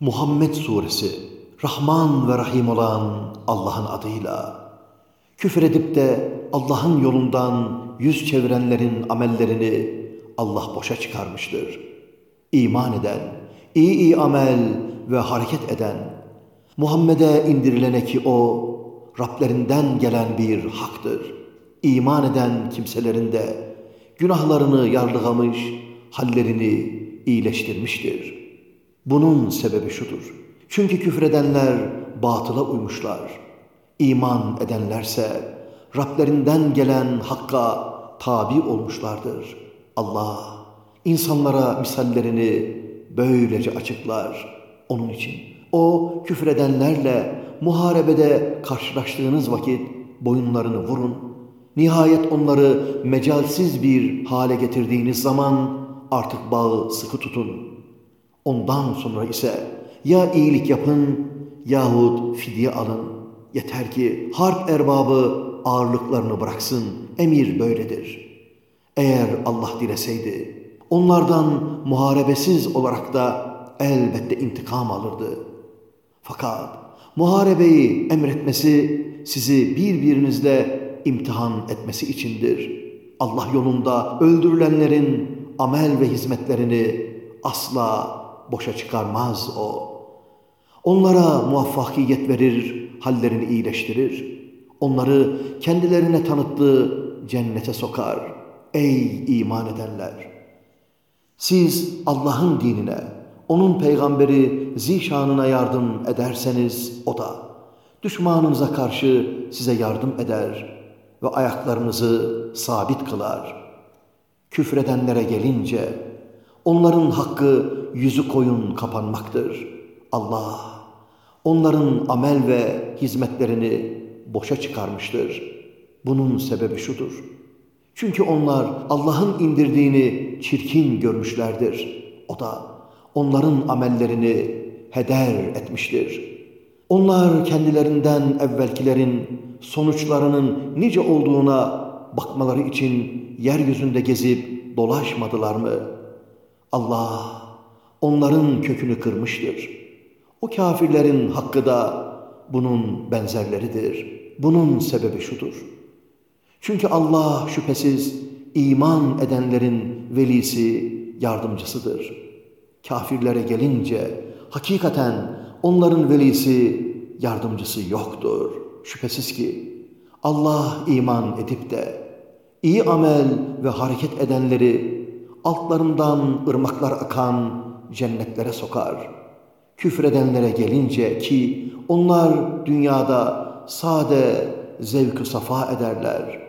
Muhammed Suresi Rahman ve Rahim olan Allah'ın adıyla küfür edip de Allah'ın yolundan yüz çevirenlerin amellerini Allah boşa çıkarmıştır. İman eden, iyi iyi amel ve hareket eden, Muhammed'e indirilene ki o, Rablerinden gelen bir haktır. İman eden kimselerin de günahlarını yarlıgamış, hallerini iyileştirmiştir.'' Bunun sebebi şudur. Çünkü küfredenler batıla uymuşlar. İman edenlerse Rablerinden gelen hakka tabi olmuşlardır. Allah insanlara misallerini böylece açıklar. Onun için o küfredenlerle muharebede karşılaştığınız vakit boyunlarını vurun. Nihayet onları mecalsiz bir hale getirdiğiniz zaman artık bağı sıkı tutun.'' Ondan sonra ise ya iyilik yapın yahut fidye alın. Yeter ki harp erbabı ağırlıklarını bıraksın. Emir böyledir. Eğer Allah dileseydi onlardan muharebesiz olarak da elbette intikam alırdı. Fakat muharebeyi emretmesi sizi birbirinizle imtihan etmesi içindir. Allah yolunda öldürülenlerin amel ve hizmetlerini asla boşa çıkarmaz o. Onlara muvaffakiyet verir, hallerini iyileştirir. Onları kendilerine tanıttığı cennete sokar. Ey iman edenler! Siz Allah'ın dinine, onun peygamberi zişanına yardım ederseniz o da düşmanınıza karşı size yardım eder ve ayaklarınızı sabit kılar. Küfredenlere gelince onların hakkı yüzü koyun kapanmaktır. Allah onların amel ve hizmetlerini boşa çıkarmıştır. Bunun sebebi şudur. Çünkü onlar Allah'ın indirdiğini çirkin görmüşlerdir. O da onların amellerini heder etmiştir. Onlar kendilerinden evvelkilerin sonuçlarının nice olduğuna bakmaları için yeryüzünde gezip dolaşmadılar mı? Allah onların kökünü kırmıştır. O kafirlerin hakkı da bunun benzerleridir. Bunun sebebi şudur. Çünkü Allah şüphesiz iman edenlerin velisi, yardımcısıdır. Kafirlere gelince hakikaten onların velisi, yardımcısı yoktur. Şüphesiz ki Allah iman edip de iyi amel ve hareket edenleri altlarından ırmaklar akan cennetlere sokar. Küfredenlere gelince ki onlar dünyada sade zevk safa ederler.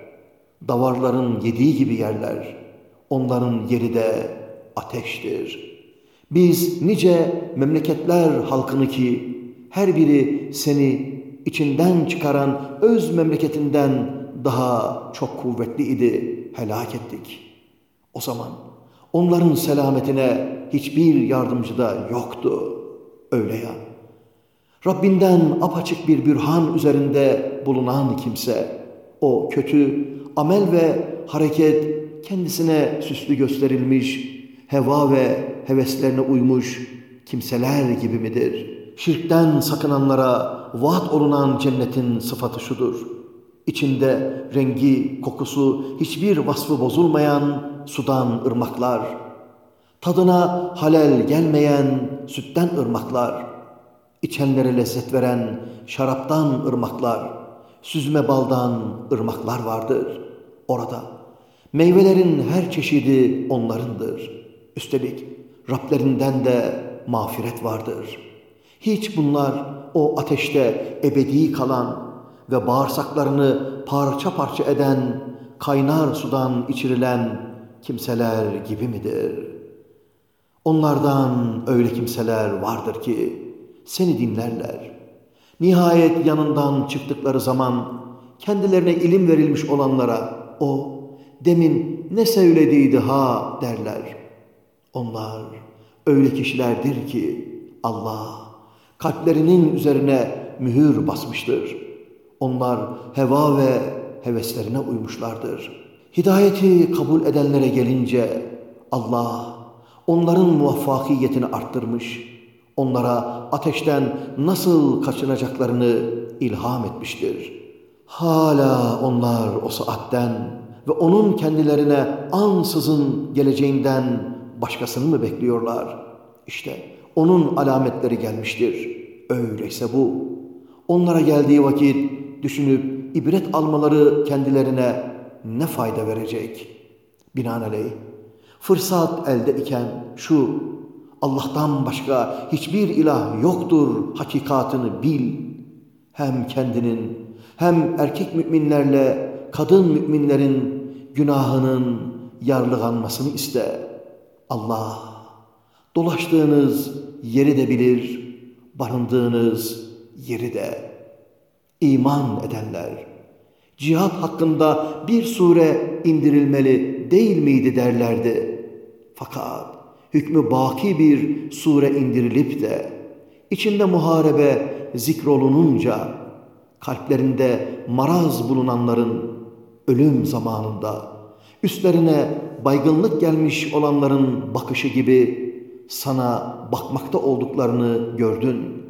Davarların yediği gibi yerler. Onların yeri de ateştir. Biz nice memleketler halkını ki her biri seni içinden çıkaran öz memleketinden daha çok kuvvetli idi helak ettik. O zaman Onların selametine hiçbir yardımcı da yoktu. Öyle ya. Rabbinden apaçık bir bürhan üzerinde bulunan kimse, o kötü amel ve hareket kendisine süslü gösterilmiş, heva ve heveslerine uymuş kimseler gibi midir? Şirkten sakınanlara vaat olunan cennetin sıfatı şudur. İçinde rengi, kokusu, hiçbir vasfı bozulmayan sudan ırmaklar, tadına halel gelmeyen sütten ırmaklar, içenlere lezzet veren şaraptan ırmaklar, süzme baldan ırmaklar vardır orada. Meyvelerin her çeşidi onlarındır. Üstelik Rablerinden de mağfiret vardır. Hiç bunlar o ateşte ebedi kalan ve bağırsaklarını parça parça eden, kaynar sudan içirilen kimseler gibi midir? Onlardan öyle kimseler vardır ki seni dinlerler. Nihayet yanından çıktıkları zaman kendilerine ilim verilmiş olanlara o demin ne söylediydi ha derler. Onlar öyle kişilerdir ki Allah kalplerinin üzerine mühür basmıştır. Onlar heva ve heveslerine uymuşlardır.'' Hidayeti kabul edenlere gelince Allah onların muvaffakiyetini arttırmış, Onlara ateşten nasıl kaçınacaklarını ilham etmiştir. Hala onlar o saatten ve onun kendilerine ansızın geleceğinden başkasını mı bekliyorlar? İşte onun alametleri gelmiştir. Öyleyse bu. Onlara geldiği vakit düşünüp ibret almaları kendilerine ne fayda verecek? Binaenaleyh fırsat elde iken şu Allah'tan başka hiçbir ilah yoktur hakikatını bil. Hem kendinin hem erkek müminlerle kadın müminlerin günahının yarlıganmasını iste. Allah dolaştığınız yeri de bilir, barındığınız yeri de. İman edenler, cihat hakkında bir sure indirilmeli değil miydi derlerdi. Fakat hükmü baki bir sure indirilip de içinde muharebe zikrolununca kalplerinde maraz bulunanların ölüm zamanında üstlerine baygınlık gelmiş olanların bakışı gibi sana bakmakta olduklarını gördün.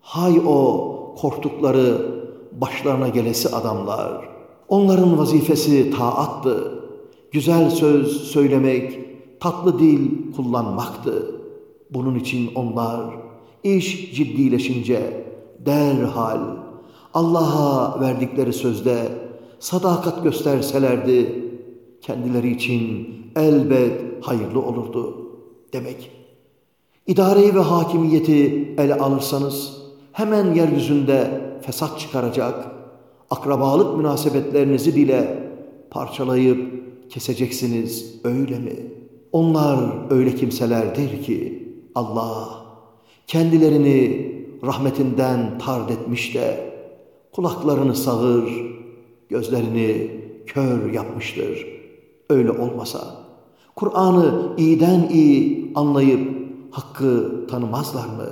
Hay o korktukları başlarına gelesi adamlar. Onların vazifesi taattı. Güzel söz söylemek, tatlı dil kullanmaktı. Bunun için onlar iş ciddileşince derhal Allah'a verdikleri sözde sadakat gösterselerdi kendileri için elbet hayırlı olurdu. Demek idareyi ve hakimiyeti ele alırsanız hemen yeryüzünde fesat çıkaracak, akrabalık münasebetlerinizi bile parçalayıp keseceksiniz öyle mi? Onlar öyle kimselerdir ki Allah kendilerini rahmetinden tard etmiş de kulaklarını sağır, gözlerini kör yapmıştır. Öyle olmasa Kur'an'ı iyiden iyi anlayıp hakkı tanımazlar mı?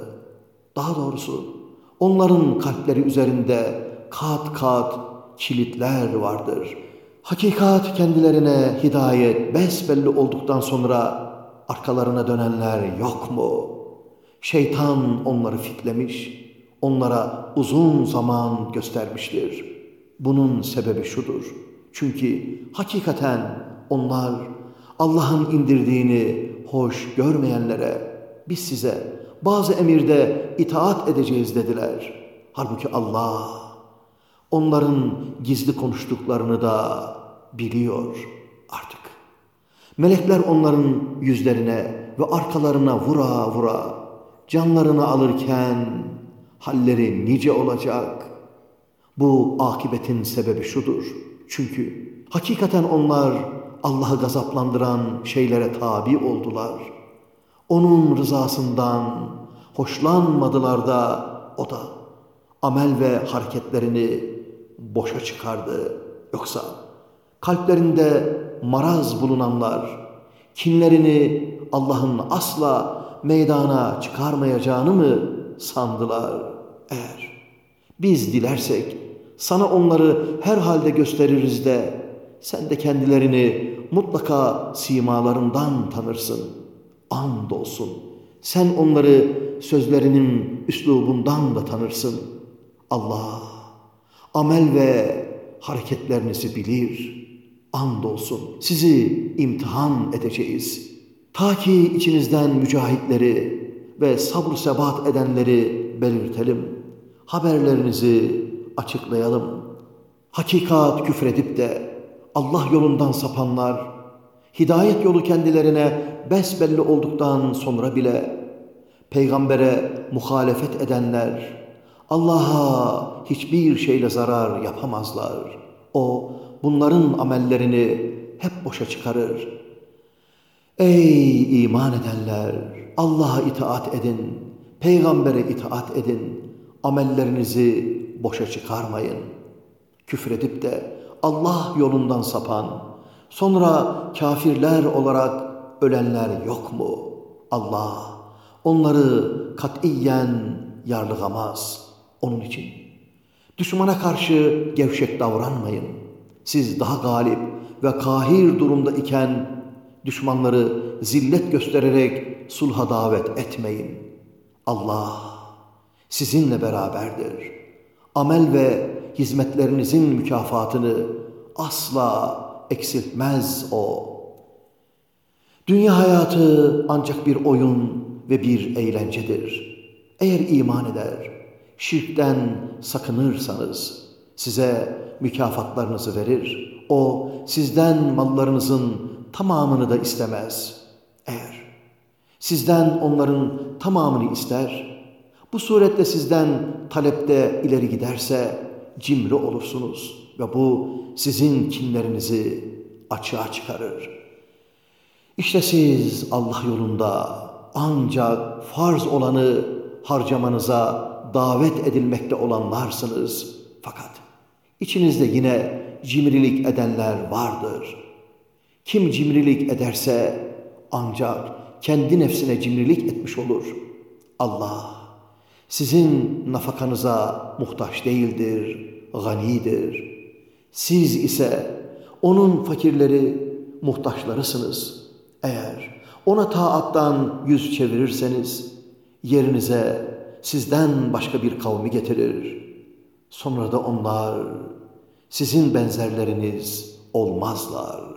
Daha doğrusu onların kalpleri üzerinde kat kat kilitler vardır. Hakikat kendilerine hidayet besbelli olduktan sonra arkalarına dönenler yok mu? Şeytan onları fitlemiş, onlara uzun zaman göstermiştir. Bunun sebebi şudur. Çünkü hakikaten onlar Allah'ın indirdiğini hoş görmeyenlere biz size bazı emirde itaat edeceğiz dediler. Halbuki Allah onların gizli konuştuklarını da biliyor artık. Melekler onların yüzlerine ve arkalarına vura vura canlarını alırken halleri nice olacak. Bu akibetin sebebi şudur. Çünkü hakikaten onlar Allah'ı gazaplandıran şeylere tabi oldular. Onun rızasından hoşlanmadılar da o da amel ve hareketlerini boşa çıkardı. Yoksa kalplerinde maraz bulunanlar kinlerini Allah'ın asla meydana çıkarmayacağını mı sandılar? Eğer biz dilersek sana onları her halde gösteririz de sen de kendilerini mutlaka simalarından tanırsın. Andolsun sen onları sözlerinin üslubundan da tanırsın. Allah amel ve hareketlerinizi bilir. Andolsun sizi imtihan edeceğiz. Ta ki içinizden mücahitleri ve sabır sebat edenleri belirtelim. Haberlerinizi açıklayalım. Hakikat küfredip de Allah yolundan sapanlar, hidayet yolu kendilerine besbelli olduktan sonra bile peygambere muhalefet edenler, Allah'a hiçbir şeyle zarar yapamazlar. O bunların amellerini hep boşa çıkarır. Ey iman edenler! Allah'a itaat edin, peygambere itaat edin, amellerinizi boşa çıkarmayın. Küfredip de Allah yolundan sapan, sonra kafirler olarak ölenler yok mu? Allah onları katiyen yarlıgamaz.'' Onun için düşmana karşı gevşek davranmayın. Siz daha galip ve kahir durumda iken düşmanları zillet göstererek sulha davet etmeyin. Allah sizinle beraberdir. Amel ve hizmetlerinizin mükafatını asla eksiltmez O. Dünya hayatı ancak bir oyun ve bir eğlencedir. Eğer iman eder, şirkten sakınırsanız size mükafatlarınızı verir. O sizden mallarınızın tamamını da istemez. Eğer sizden onların tamamını ister, bu surette sizden talepte ileri giderse cimri olursunuz ve bu sizin kinlerinizi açığa çıkarır. İşte siz Allah yolunda ancak farz olanı harcamanıza davet edilmekte olanlarsınız. Fakat içinizde yine cimrilik edenler vardır. Kim cimrilik ederse ancak kendi nefsine cimrilik etmiş olur. Allah sizin nafakanıza muhtaç değildir, ganidir. Siz ise onun fakirleri, muhtaçlarısınız. Eğer ona taattan yüz çevirirseniz yerinize sizden başka bir kavmi getirir. Sonra da onlar sizin benzerleriniz olmazlar.